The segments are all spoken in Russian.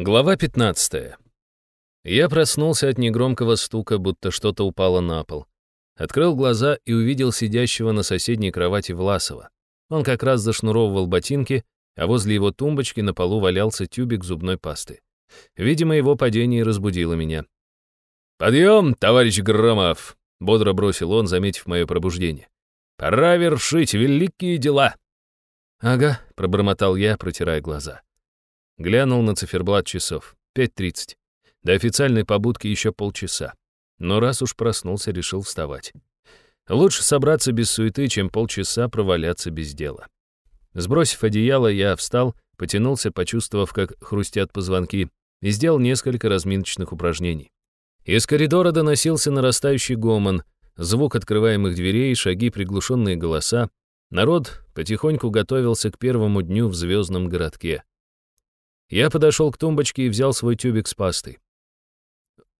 Глава 15. Я проснулся от негромкого стука, будто что-то упало на пол. Открыл глаза и увидел сидящего на соседней кровати Власова. Он как раз зашнуровывал ботинки, а возле его тумбочки на полу валялся тюбик зубной пасты. Видимо, его падение разбудило меня. «Подъем, товарищ Громов!» — бодро бросил он, заметив мое пробуждение. «Пора вершить великие дела!» «Ага», — пробормотал я, протирая глаза. Глянул на циферблат часов. 5.30. До официальной побудки еще полчаса. Но раз уж проснулся, решил вставать. Лучше собраться без суеты, чем полчаса проваляться без дела. Сбросив одеяло, я встал, потянулся, почувствовав, как хрустят позвонки, и сделал несколько разминочных упражнений. Из коридора доносился нарастающий гомон, звук открываемых дверей, шаги, приглушенные голоса. Народ потихоньку готовился к первому дню в звездном городке. Я подошел к тумбочке и взял свой тюбик с пастой.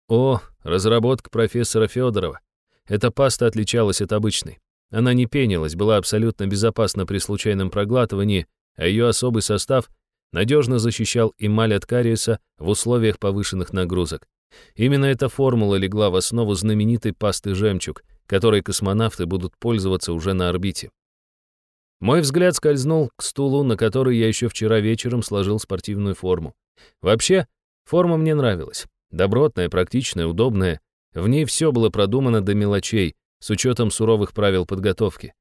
О, разработка профессора Федорова. Эта паста отличалась от обычной. Она не пенилась, была абсолютно безопасна при случайном проглатывании, а ее особый состав надежно защищал эмаль от кариеса в условиях повышенных нагрузок. Именно эта формула легла в основу знаменитой пасты «Жемчуг», которой космонавты будут пользоваться уже на орбите. Мой взгляд скользнул к стулу, на который я еще вчера вечером сложил спортивную форму. Вообще, форма мне нравилась. Добротная, практичная, удобная. В ней все было продумано до мелочей, с учетом суровых правил подготовки.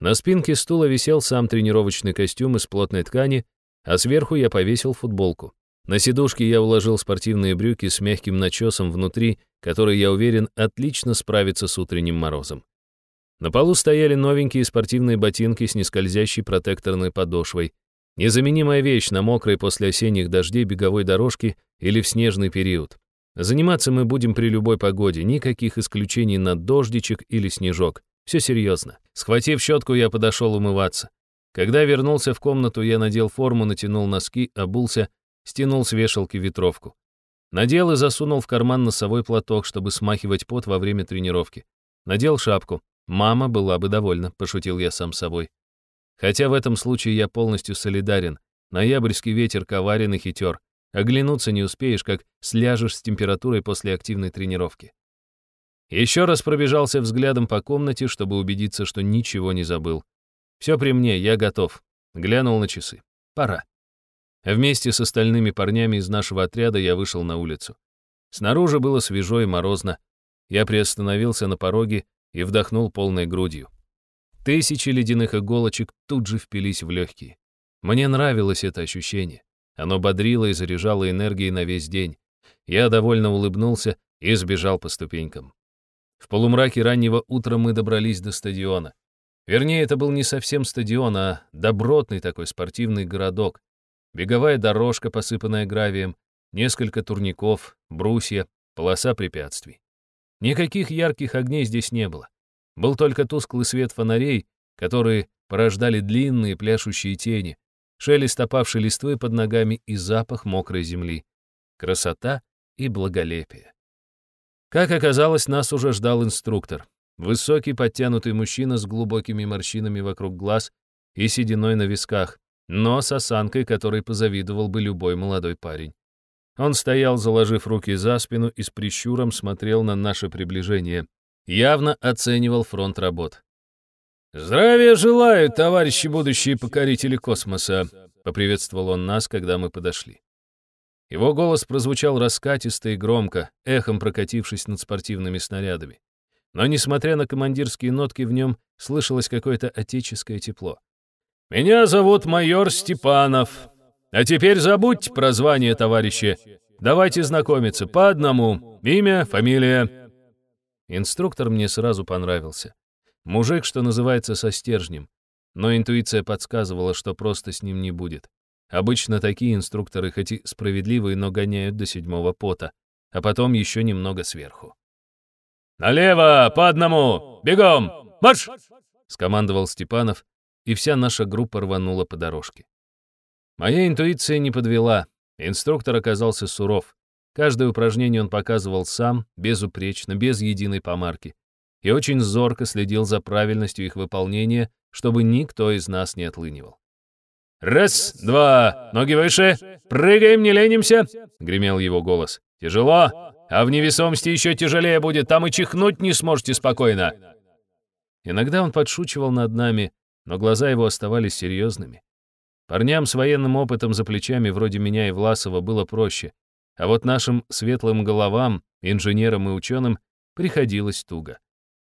На спинке стула висел сам тренировочный костюм из плотной ткани, а сверху я повесил футболку. На сидушке я уложил спортивные брюки с мягким начесом внутри, который, я уверен, отлично справится с утренним морозом. На полу стояли новенькие спортивные ботинки с нескользящей протекторной подошвой. Незаменимая вещь на мокрой после осенних дождей беговой дорожке или в снежный период. Заниматься мы будем при любой погоде, никаких исключений на дождичек или снежок. Все серьезно. Схватив щетку, я подошел умываться. Когда вернулся в комнату, я надел форму, натянул носки, обулся, стянул с вешалки ветровку. Надел и засунул в карман носовой платок, чтобы смахивать пот во время тренировки. Надел шапку. Мама была бы довольна, пошутил я сам собой. Хотя в этом случае я полностью солидарен. Ноябрьский ветер коварен и хитер. Оглянуться не успеешь, как сляжешь с температурой после активной тренировки. Еще раз пробежался взглядом по комнате, чтобы убедиться, что ничего не забыл. Все при мне, я готов. Глянул на часы. Пора. Вместе с остальными парнями из нашего отряда я вышел на улицу. Снаружи было свежо и морозно. Я приостановился на пороге и вдохнул полной грудью. Тысячи ледяных иголочек тут же впились в легкие. Мне нравилось это ощущение. Оно бодрило и заряжало энергией на весь день. Я довольно улыбнулся и сбежал по ступенькам. В полумраке раннего утра мы добрались до стадиона. Вернее, это был не совсем стадион, а добротный такой спортивный городок. Беговая дорожка, посыпанная гравием, несколько турников, брусья, полоса препятствий. Никаких ярких огней здесь не было. Был только тусклый свет фонарей, которые порождали длинные пляшущие тени, шелест опавшей листвы под ногами и запах мокрой земли. Красота и благолепие. Как оказалось, нас уже ждал инструктор. Высокий, подтянутый мужчина с глубокими морщинами вокруг глаз и сединой на висках, но с осанкой, которой позавидовал бы любой молодой парень. Он стоял, заложив руки за спину и с прищуром смотрел на наше приближение. Явно оценивал фронт работ. «Здравия желаю, товарищи будущие покорители космоса!» — поприветствовал он нас, когда мы подошли. Его голос прозвучал раскатисто и громко, эхом прокатившись над спортивными снарядами. Но, несмотря на командирские нотки, в нем слышалось какое-то отеческое тепло. «Меня зовут майор Степанов. А теперь забудьте про звание, товарищи. Давайте знакомиться по одному. Имя, фамилия. Инструктор мне сразу понравился. Мужик, что называется, со стержнем. Но интуиция подсказывала, что просто с ним не будет. Обычно такие инструкторы хоть и справедливые, но гоняют до седьмого пота, а потом еще немного сверху. «Налево, по одному! Бегом! Марш!» — скомандовал Степанов, и вся наша группа рванула по дорожке. Моя интуиция не подвела. Инструктор оказался суров. Каждое упражнение он показывал сам, безупречно, без единой помарки. И очень зорко следил за правильностью их выполнения, чтобы никто из нас не отлынивал. «Раз, два, ноги выше, прыгаем, не ленимся!» — гремел его голос. «Тяжело, а в невесомости еще тяжелее будет, там и чихнуть не сможете спокойно!» Иногда он подшучивал над нами, но глаза его оставались серьезными. Парням с военным опытом за плечами вроде меня и Власова было проще, а вот нашим светлым головам, инженерам и ученым, приходилось туго.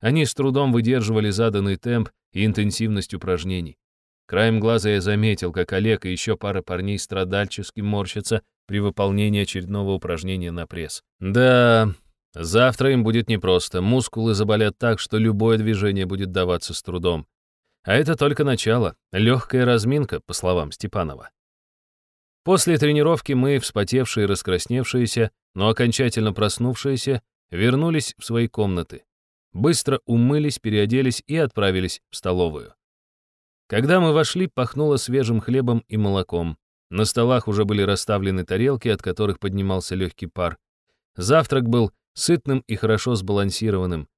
Они с трудом выдерживали заданный темп и интенсивность упражнений. Краем глаза я заметил, как Олег и еще пара парней страдальчески морщатся при выполнении очередного упражнения на пресс. Да, завтра им будет непросто. Мускулы заболят так, что любое движение будет даваться с трудом. А это только начало, легкая разминка, по словам Степанова. После тренировки мы, вспотевшие раскрасневшиеся, но окончательно проснувшиеся, вернулись в свои комнаты. Быстро умылись, переоделись и отправились в столовую. Когда мы вошли, пахнуло свежим хлебом и молоком. На столах уже были расставлены тарелки, от которых поднимался легкий пар. Завтрак был сытным и хорошо сбалансированным.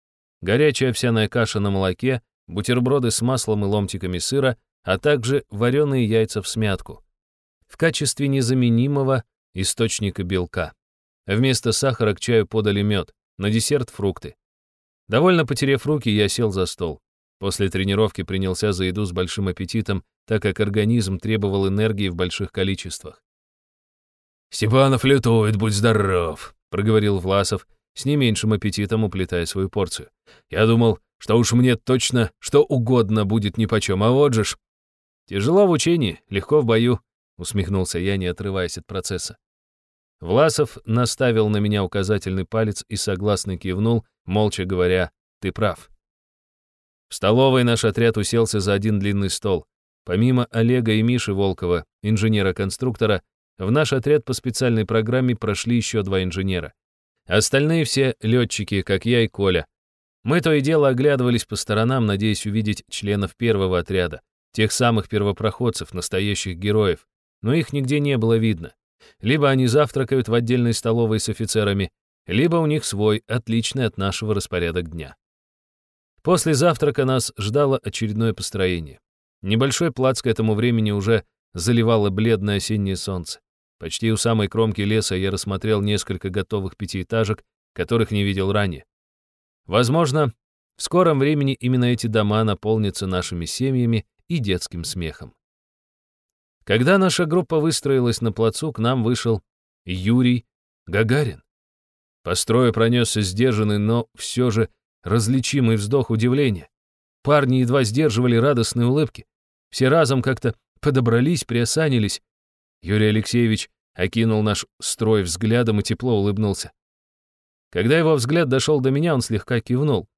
Горячая овсяная каша на молоке, бутерброды с маслом и ломтиками сыра, а также вареные яйца в смятку. В качестве незаменимого источника белка. Вместо сахара к чаю подали мед, на десерт фрукты. Довольно потеряв руки, я сел за стол. После тренировки принялся за еду с большим аппетитом, так как организм требовал энергии в больших количествах. «Степанов лютует, будь здоров», — проговорил Власов, с не меньшим аппетитом уплетая свою порцию. «Я думал, что уж мне точно что угодно будет нипочем, а вот же ж...» «Тяжело в учении, легко в бою», — усмехнулся я, не отрываясь от процесса. Власов наставил на меня указательный палец и согласно кивнул, молча говоря «ты прав». В столовой наш отряд уселся за один длинный стол. Помимо Олега и Миши Волкова, инженера-конструктора, в наш отряд по специальной программе прошли еще два инженера. Остальные все летчики, как я и Коля. Мы то и дело оглядывались по сторонам, надеясь увидеть членов первого отряда, тех самых первопроходцев, настоящих героев, но их нигде не было видно. Либо они завтракают в отдельной столовой с офицерами, либо у них свой, отличный от нашего распорядок дня. После завтрака нас ждало очередное построение. Небольшой плац к этому времени уже заливало бледное осеннее солнце. Почти у самой кромки леса я рассмотрел несколько готовых пятиэтажек, которых не видел ранее. Возможно, в скором времени именно эти дома наполнятся нашими семьями и детским смехом. Когда наша группа выстроилась на плацу, к нам вышел Юрий Гагарин. По строю пронесся сдержанный, но все же различимый вздох удивления. Парни едва сдерживали радостные улыбки. Все разом как-то подобрались, приосанились. Юрий Алексеевич окинул наш строй взглядом и тепло улыбнулся. Когда его взгляд дошел до меня, он слегка кивнул.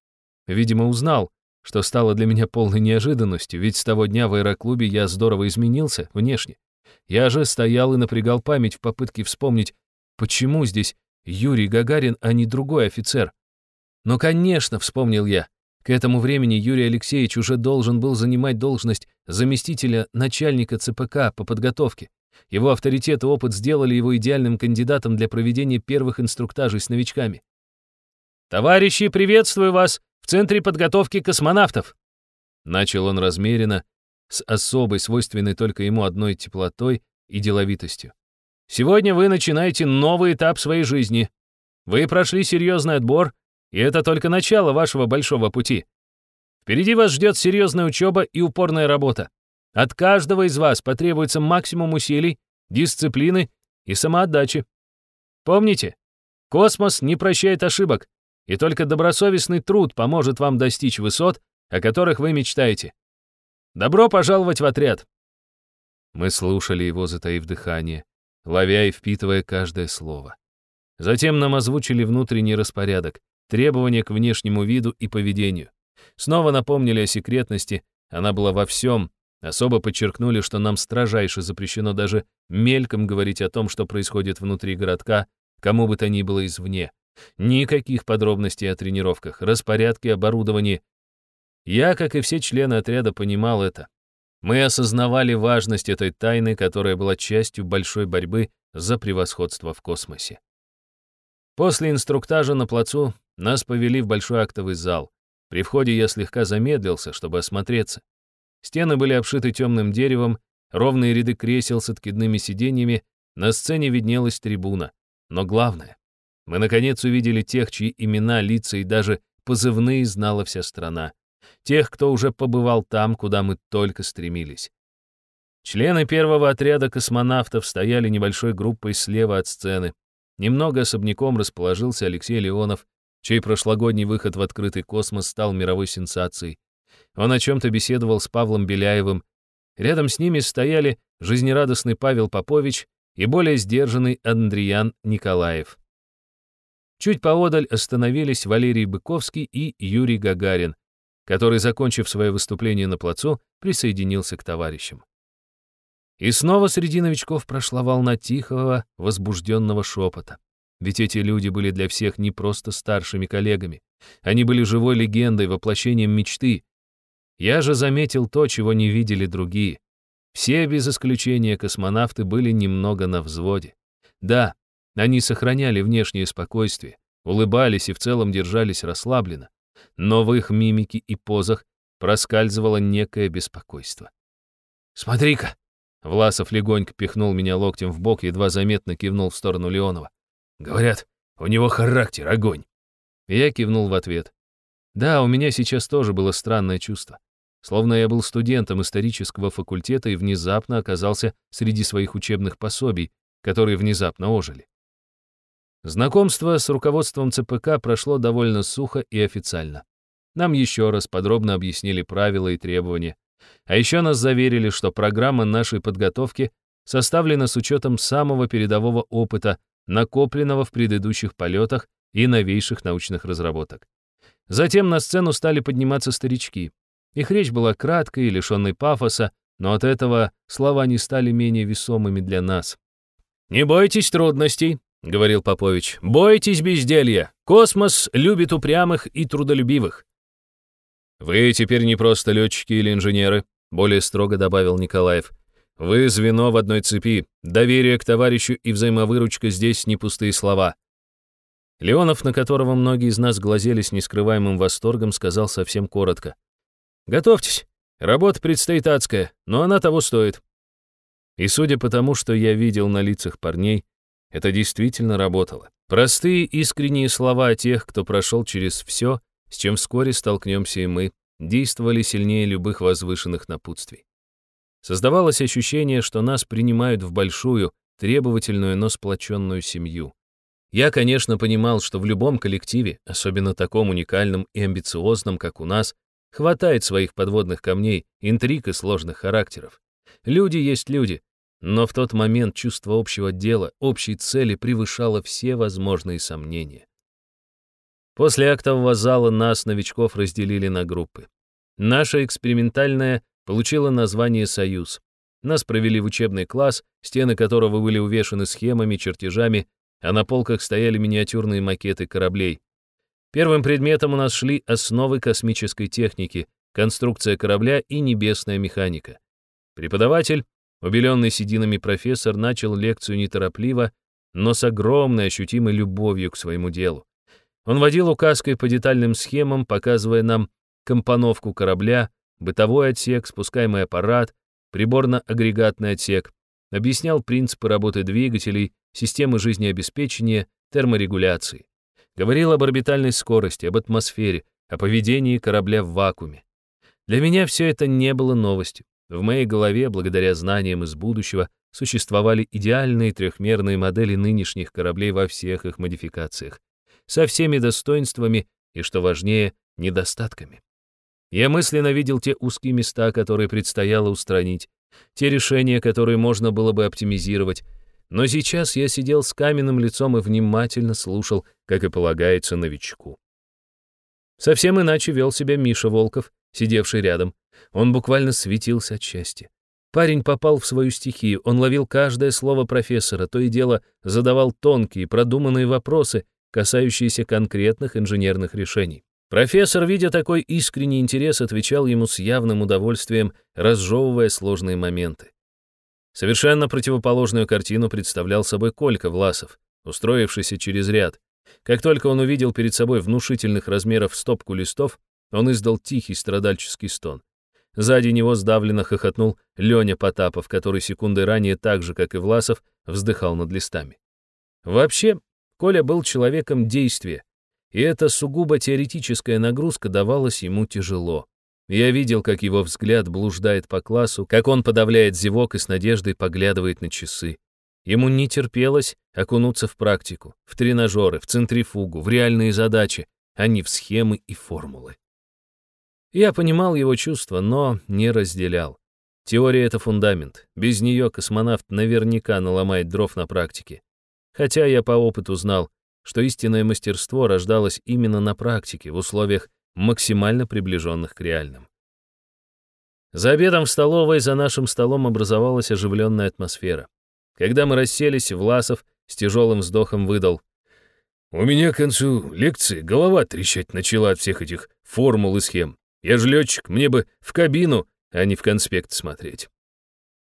Видимо, узнал, что стало для меня полной неожиданностью, ведь с того дня в аэроклубе я здорово изменился внешне. Я же стоял и напрягал память в попытке вспомнить, почему здесь Юрий Гагарин, а не другой офицер. Но, конечно, вспомнил я. К этому времени Юрий Алексеевич уже должен был занимать должность заместителя начальника ЦПК по подготовке. Его авторитет и опыт сделали его идеальным кандидатом для проведения первых инструктажей с новичками. «Товарищи, приветствую вас в Центре подготовки космонавтов!» Начал он размеренно, с особой, свойственной только ему одной теплотой и деловитостью. «Сегодня вы начинаете новый этап своей жизни. Вы прошли серьезный отбор и это только начало вашего большого пути. Впереди вас ждет серьезная учеба и упорная работа. От каждого из вас потребуется максимум усилий, дисциплины и самоотдачи. Помните, космос не прощает ошибок, и только добросовестный труд поможет вам достичь высот, о которых вы мечтаете. Добро пожаловать в отряд. Мы слушали его, затаив дыхание, ловя и впитывая каждое слово. Затем нам озвучили внутренний распорядок, требования к внешнему виду и поведению. Снова напомнили о секретности, она была во всем, особо подчеркнули, что нам строжайше запрещено даже мельком говорить о том, что происходит внутри городка, кому бы то ни было извне. Никаких подробностей о тренировках, распорядке, оборудовании. Я, как и все члены отряда, понимал это. Мы осознавали важность этой тайны, которая была частью большой борьбы за превосходство в космосе. После инструктажа на плацу нас повели в большой актовый зал. При входе я слегка замедлился, чтобы осмотреться. Стены были обшиты темным деревом, ровные ряды кресел с откидными сиденьями, на сцене виднелась трибуна. Но главное, мы наконец увидели тех, чьи имена, лица и даже позывные знала вся страна. Тех, кто уже побывал там, куда мы только стремились. Члены первого отряда космонавтов стояли небольшой группой слева от сцены. Немного особняком расположился Алексей Леонов, чей прошлогодний выход в открытый космос стал мировой сенсацией. Он о чем-то беседовал с Павлом Беляевым. Рядом с ними стояли жизнерадостный Павел Попович и более сдержанный Андриан Николаев. Чуть поодаль остановились Валерий Быковский и Юрий Гагарин, который, закончив свое выступление на плацу, присоединился к товарищам. И снова среди новичков прошла волна тихого, возбужденного шепота. Ведь эти люди были для всех не просто старшими коллегами. Они были живой легендой, воплощением мечты. Я же заметил то, чего не видели другие. Все, без исключения космонавты, были немного на взводе. Да, они сохраняли внешнее спокойствие, улыбались и в целом держались расслабленно, но в их мимике и позах проскальзывало некое беспокойство. «Смотри-ка!» Власов легонько пихнул меня локтем в бок, едва заметно кивнул в сторону Леонова. «Говорят, у него характер, огонь!» я кивнул в ответ. Да, у меня сейчас тоже было странное чувство. Словно я был студентом исторического факультета и внезапно оказался среди своих учебных пособий, которые внезапно ожили. Знакомство с руководством ЦПК прошло довольно сухо и официально. Нам еще раз подробно объяснили правила и требования, а еще нас заверили, что программа нашей подготовки составлена с учетом самого передового опыта, накопленного в предыдущих полетах и новейших научных разработок. Затем на сцену стали подниматься старички. Их речь была краткой и лишенной пафоса, но от этого слова не стали менее весомыми для нас. «Не бойтесь трудностей», — говорил Попович. «Бойтесь безделья. Космос любит упрямых и трудолюбивых. «Вы теперь не просто летчики или инженеры», — более строго добавил Николаев. «Вы звено в одной цепи. Доверие к товарищу и взаимовыручка здесь не пустые слова». Леонов, на которого многие из нас глазели с нескрываемым восторгом, сказал совсем коротко. «Готовьтесь. Работа предстоит адская, но она того стоит». И судя по тому, что я видел на лицах парней, это действительно работало. Простые искренние слова тех, кто прошел через все, с чем вскоре столкнемся и мы, действовали сильнее любых возвышенных напутствий. Создавалось ощущение, что нас принимают в большую, требовательную, но сплоченную семью. Я, конечно, понимал, что в любом коллективе, особенно таком уникальном и амбициозном, как у нас, хватает своих подводных камней, интриг и сложных характеров. Люди есть люди, но в тот момент чувство общего дела, общей цели превышало все возможные сомнения. После актового зала нас, новичков, разделили на группы. Наша экспериментальная получила название «Союз». Нас провели в учебный класс, стены которого были увешаны схемами, чертежами, а на полках стояли миниатюрные макеты кораблей. Первым предметом у нас шли основы космической техники, конструкция корабля и небесная механика. Преподаватель, убеленный сединами профессор, начал лекцию неторопливо, но с огромной ощутимой любовью к своему делу. Он водил указкой по детальным схемам, показывая нам компоновку корабля, бытовой отсек, спускаемый аппарат, приборно-агрегатный отсек, объяснял принципы работы двигателей, системы жизнеобеспечения, терморегуляции. Говорил об орбитальной скорости, об атмосфере, о поведении корабля в вакууме. Для меня все это не было новостью. В моей голове, благодаря знаниям из будущего, существовали идеальные трехмерные модели нынешних кораблей во всех их модификациях со всеми достоинствами и, что важнее, недостатками. Я мысленно видел те узкие места, которые предстояло устранить, те решения, которые можно было бы оптимизировать, но сейчас я сидел с каменным лицом и внимательно слушал, как и полагается новичку. Совсем иначе вел себя Миша Волков, сидевший рядом. Он буквально светился от счастья. Парень попал в свою стихию, он ловил каждое слово профессора, то и дело задавал тонкие, продуманные вопросы, касающиеся конкретных инженерных решений. Профессор, видя такой искренний интерес, отвечал ему с явным удовольствием, разжевывая сложные моменты. Совершенно противоположную картину представлял собой Колька Власов, устроившийся через ряд. Как только он увидел перед собой внушительных размеров стопку листов, он издал тихий страдальческий стон. Сзади него сдавленно хохотнул Леня Потапов, который секундой ранее так же, как и Власов, вздыхал над листами. Вообще, Коля был человеком действия, и эта сугубо теоретическая нагрузка давалась ему тяжело. Я видел, как его взгляд блуждает по классу, как он подавляет зевок и с надеждой поглядывает на часы. Ему не терпелось окунуться в практику, в тренажеры, в центрифугу, в реальные задачи, а не в схемы и формулы. Я понимал его чувства, но не разделял. Теория — это фундамент. Без нее космонавт наверняка наломает дров на практике. Хотя я по опыту знал, что истинное мастерство рождалось именно на практике, в условиях максимально приближенных к реальным. За обедом в столовой за нашим столом образовалась оживленная атмосфера. Когда мы расселись, Власов с тяжелым вздохом выдал. «У меня к концу лекции голова трещать начала от всех этих формул и схем. Я же летчик, мне бы в кабину, а не в конспект смотреть».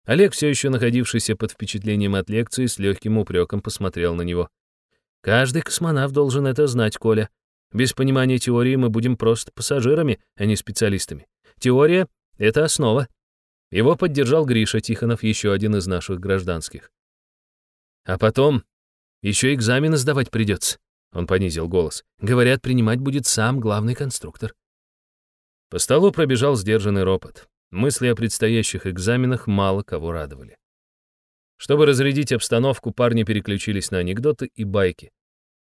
Олег, все еще находившийся под впечатлением от лекции, с легким упреком посмотрел на него. «Каждый космонавт должен это знать, Коля. Без понимания теории мы будем просто пассажирами, а не специалистами. Теория — это основа». Его поддержал Гриша Тихонов, еще один из наших гражданских. «А потом еще экзамены сдавать придется», — он понизил голос. «Говорят, принимать будет сам главный конструктор». По столу пробежал сдержанный ропот. Мысли о предстоящих экзаменах мало кого радовали. Чтобы разрядить обстановку, парни переключились на анекдоты и байки.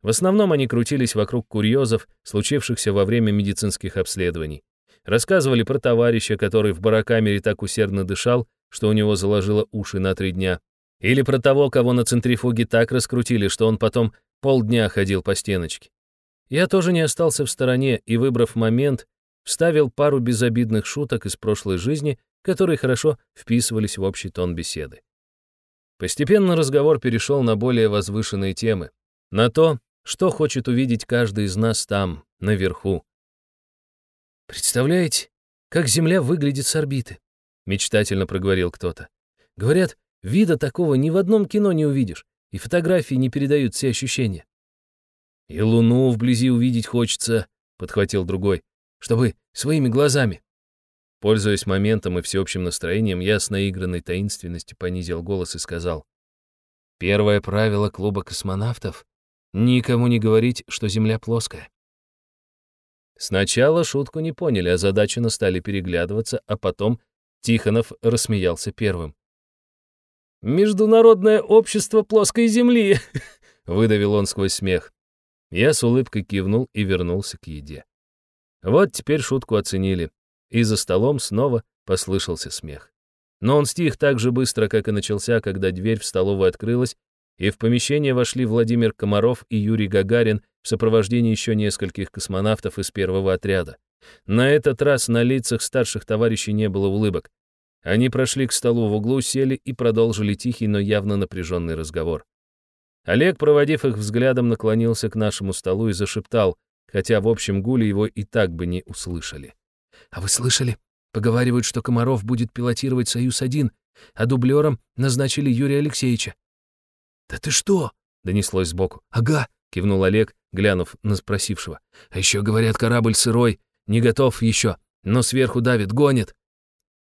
В основном они крутились вокруг курьезов, случившихся во время медицинских обследований. Рассказывали про товарища, который в барокамере так усердно дышал, что у него заложило уши на три дня. Или про того, кого на центрифуге так раскрутили, что он потом полдня ходил по стеночке. Я тоже не остался в стороне и, выбрав момент, вставил пару безобидных шуток из прошлой жизни, которые хорошо вписывались в общий тон беседы. Постепенно разговор перешел на более возвышенные темы, на то, что хочет увидеть каждый из нас там, наверху. «Представляете, как Земля выглядит с орбиты?» — мечтательно проговорил кто-то. «Говорят, вида такого ни в одном кино не увидишь, и фотографии не передают все ощущения». «И Луну вблизи увидеть хочется», — подхватил другой чтобы своими глазами. Пользуясь моментом и всеобщим настроением, я с наигранной таинственностью понизил голос и сказал. Первое правило клуба космонавтов — никому не говорить, что Земля плоская. Сначала шутку не поняли, а задачи стали переглядываться, а потом Тихонов рассмеялся первым. «Международное общество плоской Земли!» — выдавил он сквозь смех. Я с улыбкой кивнул и вернулся к еде. Вот теперь шутку оценили, и за столом снова послышался смех. Но он стих так же быстро, как и начался, когда дверь в столовую открылась, и в помещение вошли Владимир Комаров и Юрий Гагарин в сопровождении еще нескольких космонавтов из первого отряда. На этот раз на лицах старших товарищей не было улыбок. Они прошли к столу в углу, сели и продолжили тихий, но явно напряженный разговор. Олег, проводив их взглядом, наклонился к нашему столу и зашептал, хотя в общем гуле его и так бы не услышали. «А вы слышали? Поговаривают, что Комаров будет пилотировать «Союз-1», а дублером назначили Юрия Алексеевича». «Да ты что?» — донеслось сбоку. «Ага», — кивнул Олег, глянув на спросившего. «А еще, говорят, корабль сырой, не готов еще, но сверху давит, гонит».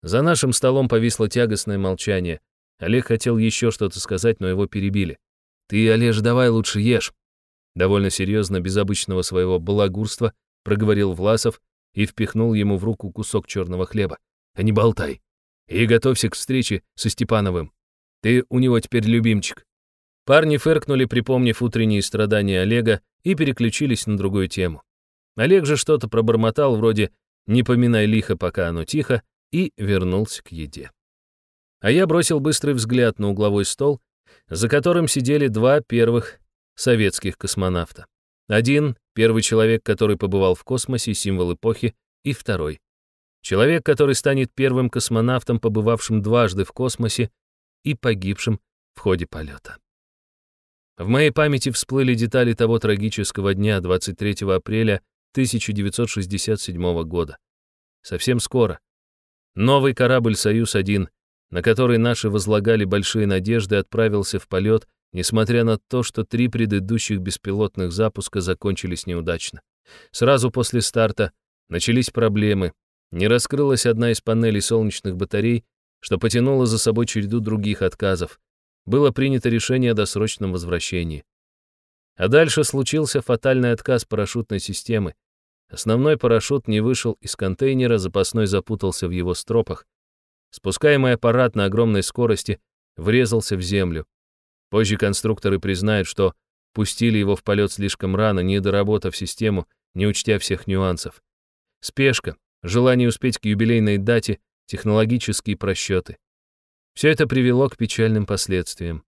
За нашим столом повисло тягостное молчание. Олег хотел еще что-то сказать, но его перебили. «Ты, Олеж, давай лучше ешь. Довольно серьезно, без обычного своего балагурства, проговорил Власов и впихнул ему в руку кусок черного хлеба. «А не болтай. И готовься к встрече со Степановым. Ты у него теперь любимчик». Парни фыркнули, припомнив утренние страдания Олега, и переключились на другую тему. Олег же что-то пробормотал вроде «не поминай лихо, пока оно тихо», и вернулся к еде. А я бросил быстрый взгляд на угловой стол, за которым сидели два первых советских космонавта. Один — первый человек, который побывал в космосе, символ эпохи, и второй — человек, который станет первым космонавтом, побывавшим дважды в космосе и погибшим в ходе полета. В моей памяти всплыли детали того трагического дня, 23 апреля 1967 года. Совсем скоро. Новый корабль «Союз-1», на который наши возлагали большие надежды, отправился в полет несмотря на то, что три предыдущих беспилотных запуска закончились неудачно. Сразу после старта начались проблемы, не раскрылась одна из панелей солнечных батарей, что потянуло за собой череду других отказов. Было принято решение о досрочном возвращении. А дальше случился фатальный отказ парашютной системы. Основной парашют не вышел из контейнера, запасной запутался в его стропах. Спускаемый аппарат на огромной скорости врезался в землю. Позже конструкторы признают, что пустили его в полет слишком рано, не доработав систему, не учтя всех нюансов. Спешка, желание успеть к юбилейной дате, технологические просчеты. Все это привело к печальным последствиям.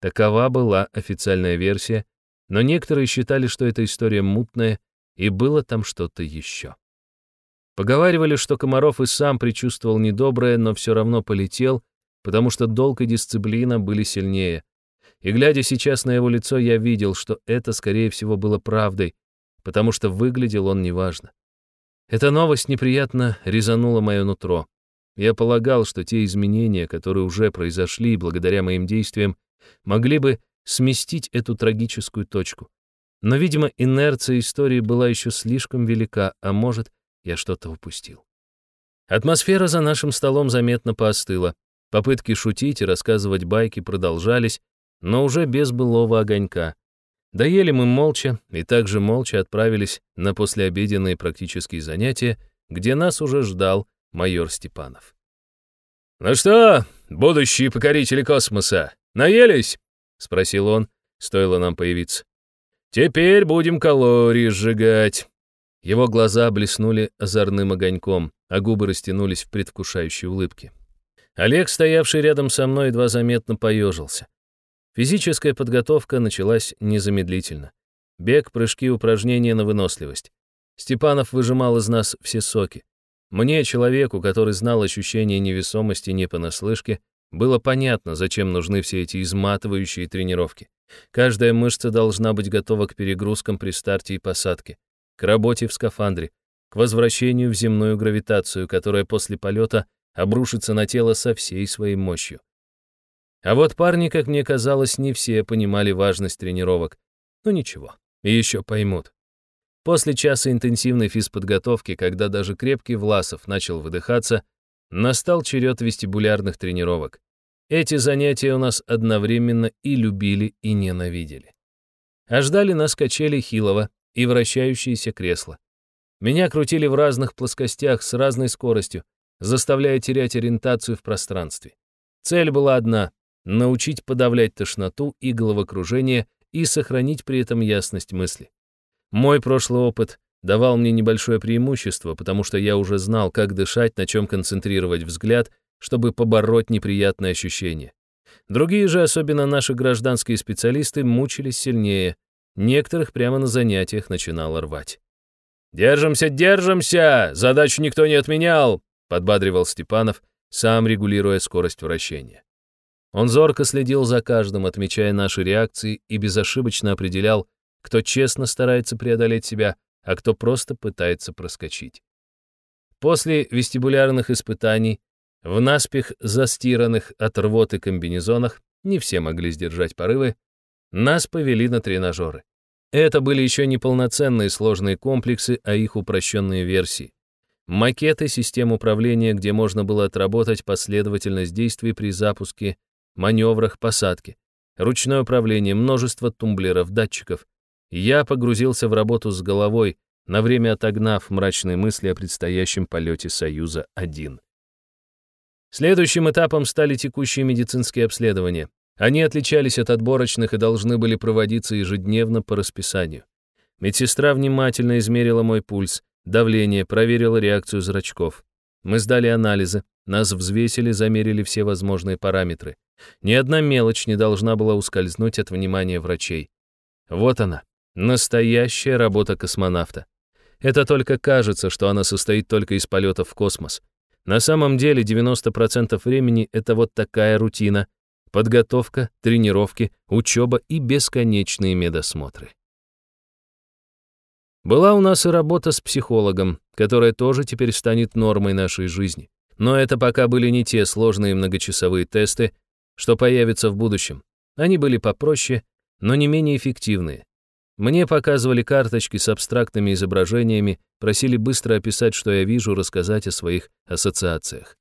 Такова была официальная версия, но некоторые считали, что эта история мутная, и было там что-то еще. Поговаривали, что Комаров и сам предчувствовал недоброе, но все равно полетел, потому что долг и дисциплина были сильнее. И глядя сейчас на его лицо, я видел, что это, скорее всего, было правдой, потому что выглядел он неважно. Эта новость неприятно резанула мое нутро. Я полагал, что те изменения, которые уже произошли благодаря моим действиям, могли бы сместить эту трагическую точку. Но, видимо, инерция истории была еще слишком велика, а может, я что-то упустил. Атмосфера за нашим столом заметно поостыла. Попытки шутить и рассказывать байки продолжались, но уже без былого огонька. Доели мы молча и также молча отправились на послеобеденные практические занятия, где нас уже ждал майор Степанов. «Ну что, будущие покорители космоса, наелись?» — спросил он, стоило нам появиться. «Теперь будем калории сжигать». Его глаза блеснули озорным огоньком, а губы растянулись в предвкушающей улыбке. Олег, стоявший рядом со мной, едва заметно поежился. Физическая подготовка началась незамедлительно. Бег, прыжки, упражнения на выносливость. Степанов выжимал из нас все соки. Мне, человеку, который знал ощущение невесомости не понаслышке, было понятно, зачем нужны все эти изматывающие тренировки. Каждая мышца должна быть готова к перегрузкам при старте и посадке, к работе в скафандре, к возвращению в земную гравитацию, которая после полета обрушится на тело со всей своей мощью. А вот парни, как мне казалось, не все понимали важность тренировок. Ну ничего, еще поймут. После часа интенсивной физподготовки, когда даже крепкий Власов начал выдыхаться, настал черед вестибулярных тренировок. Эти занятия у нас одновременно и любили, и ненавидели. А ждали нас качели Хилова и вращающиеся кресла. Меня крутили в разных плоскостях с разной скоростью, заставляя терять ориентацию в пространстве. Цель была одна научить подавлять тошноту и головокружение и сохранить при этом ясность мысли. Мой прошлый опыт давал мне небольшое преимущество, потому что я уже знал, как дышать, на чем концентрировать взгляд, чтобы побороть неприятные ощущения. Другие же, особенно наши гражданские специалисты, мучились сильнее. Некоторых прямо на занятиях начинало рвать. «Держимся, держимся! Задачу никто не отменял!» — подбадривал Степанов, сам регулируя скорость вращения. Он зорко следил за каждым, отмечая наши реакции и безошибочно определял, кто честно старается преодолеть себя, а кто просто пытается проскочить. После вестибулярных испытаний, в наспех застиранных от рвоты комбинезонах, не все могли сдержать порывы, нас повели на тренажеры. Это были еще не полноценные сложные комплексы, а их упрощенные версии. Макеты систем управления, где можно было отработать последовательность действий при запуске маневрах посадки, ручное управление, множество тумблеров, датчиков. Я погрузился в работу с головой, на время отогнав мрачные мысли о предстоящем полете «Союза-1». Следующим этапом стали текущие медицинские обследования. Они отличались от отборочных и должны были проводиться ежедневно по расписанию. Медсестра внимательно измерила мой пульс, давление, проверила реакцию зрачков. Мы сдали анализы, нас взвесили, замерили все возможные параметры. Ни одна мелочь не должна была ускользнуть от внимания врачей. Вот она, настоящая работа космонавта. Это только кажется, что она состоит только из полетов в космос. На самом деле 90% времени это вот такая рутина, подготовка, тренировки, учеба и бесконечные медосмотры. Была у нас и работа с психологом, которая тоже теперь станет нормой нашей жизни. Но это пока были не те сложные многочасовые тесты, что появятся в будущем. Они были попроще, но не менее эффективные. Мне показывали карточки с абстрактными изображениями, просили быстро описать, что я вижу, рассказать о своих ассоциациях.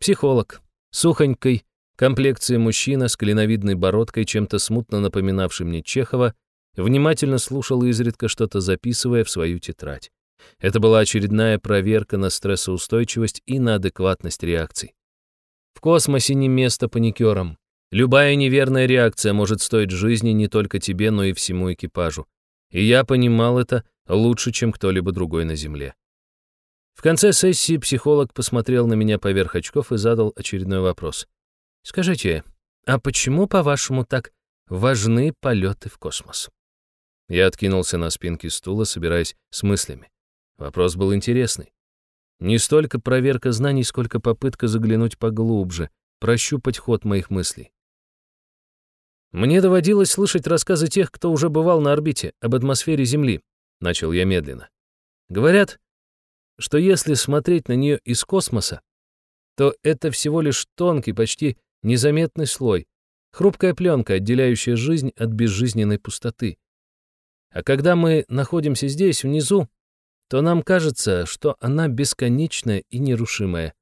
Психолог, сухонькой, комплекции мужчина с клиновидной бородкой, чем-то смутно напоминавший мне Чехова, внимательно слушал изредка что-то записывая в свою тетрадь. Это была очередная проверка на стрессоустойчивость и на адекватность реакций. В космосе не место паникерам. Любая неверная реакция может стоить жизни не только тебе, но и всему экипажу и я понимал это лучше, чем кто-либо другой на Земле. В конце сессии психолог посмотрел на меня поверх очков и задал очередной вопрос. «Скажите, а почему, по-вашему, так важны полеты в космос?» Я откинулся на спинке стула, собираясь с мыслями. Вопрос был интересный. Не столько проверка знаний, сколько попытка заглянуть поглубже, прощупать ход моих мыслей. Мне доводилось слышать рассказы тех, кто уже бывал на орбите, об атмосфере Земли. Начал я медленно. Говорят, что если смотреть на нее из космоса, то это всего лишь тонкий, почти незаметный слой, хрупкая пленка, отделяющая жизнь от безжизненной пустоты. А когда мы находимся здесь, внизу, то нам кажется, что она бесконечная и нерушимая.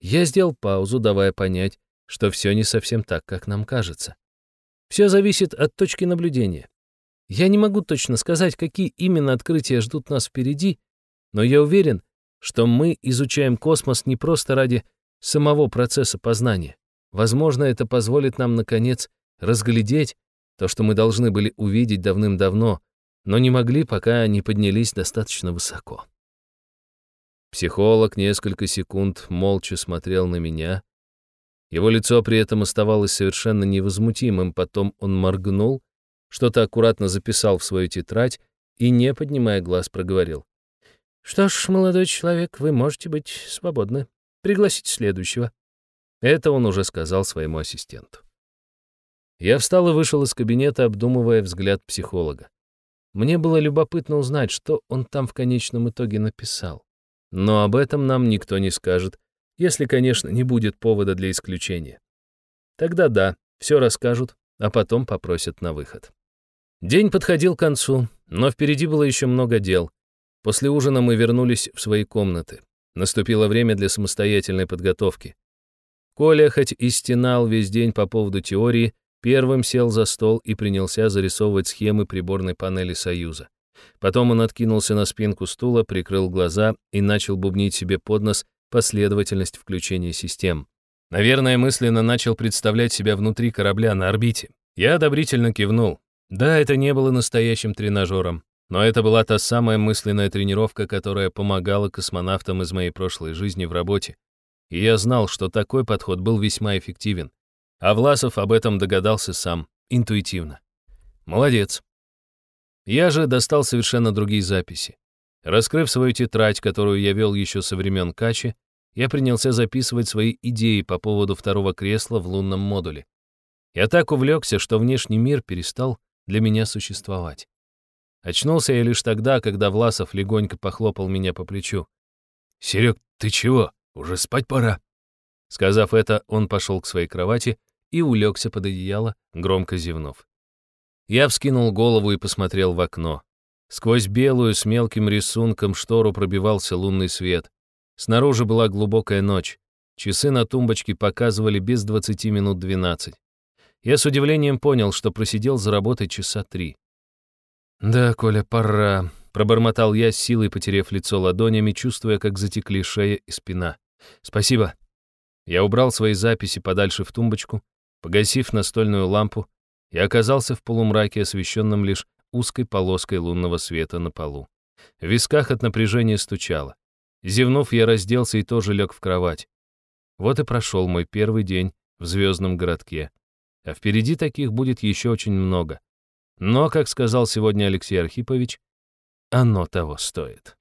Я сделал паузу, давая понять, что все не совсем так, как нам кажется. Все зависит от точки наблюдения. Я не могу точно сказать, какие именно открытия ждут нас впереди, но я уверен, что мы изучаем космос не просто ради самого процесса познания. Возможно, это позволит нам, наконец, разглядеть то, что мы должны были увидеть давным-давно, но не могли, пока не поднялись достаточно высоко. Психолог несколько секунд молча смотрел на меня, его лицо при этом оставалось совершенно невозмутимым, потом он моргнул, что-то аккуратно записал в свою тетрадь и, не поднимая глаз, проговорил. «Что ж, молодой человек, вы можете быть свободны. Пригласите следующего». Это он уже сказал своему ассистенту. Я встал и вышел из кабинета, обдумывая взгляд психолога. Мне было любопытно узнать, что он там в конечном итоге написал. Но об этом нам никто не скажет, если, конечно, не будет повода для исключения. Тогда да, все расскажут, а потом попросят на выход. День подходил к концу, но впереди было еще много дел. После ужина мы вернулись в свои комнаты. Наступило время для самостоятельной подготовки. Коля, хоть и стенал весь день по поводу теории, первым сел за стол и принялся зарисовывать схемы приборной панели Союза. Потом он откинулся на спинку стула, прикрыл глаза и начал бубнить себе под нос последовательность включения систем. Наверное, мысленно начал представлять себя внутри корабля на орбите. Я одобрительно кивнул. Да, это не было настоящим тренажером, но это была та самая мысленная тренировка, которая помогала космонавтам из моей прошлой жизни в работе. И я знал, что такой подход был весьма эффективен. А Власов об этом догадался сам, интуитивно. Молодец. Я же достал совершенно другие записи. Раскрыв свою тетрадь, которую я вел еще со времен Качи, я принялся записывать свои идеи по поводу второго кресла в лунном модуле. Я так увлекся, что внешний мир перестал для меня существовать. Очнулся я лишь тогда, когда Власов легонько похлопал меня по плечу. «Серег, ты чего? Уже спать пора». Сказав это, он пошел к своей кровати и улегся под одеяло, громко зевнув. Я вскинул голову и посмотрел в окно. Сквозь белую с мелким рисунком штору пробивался лунный свет. Снаружи была глубокая ночь. Часы на тумбочке показывали без 20 минут 12. Я с удивлением понял, что просидел за работой часа три. «Да, Коля, пора», — пробормотал я, силой потеряв лицо ладонями, чувствуя, как затекли шея и спина. «Спасибо». Я убрал свои записи подальше в тумбочку, погасив настольную лампу, и оказался в полумраке, освещенном лишь узкой полоской лунного света на полу. В висках от напряжения стучало. Зевнув, я разделся и тоже лег в кровать. Вот и прошел мой первый день в звездном городке. А впереди таких будет еще очень много. Но, как сказал сегодня Алексей Архипович, оно того стоит.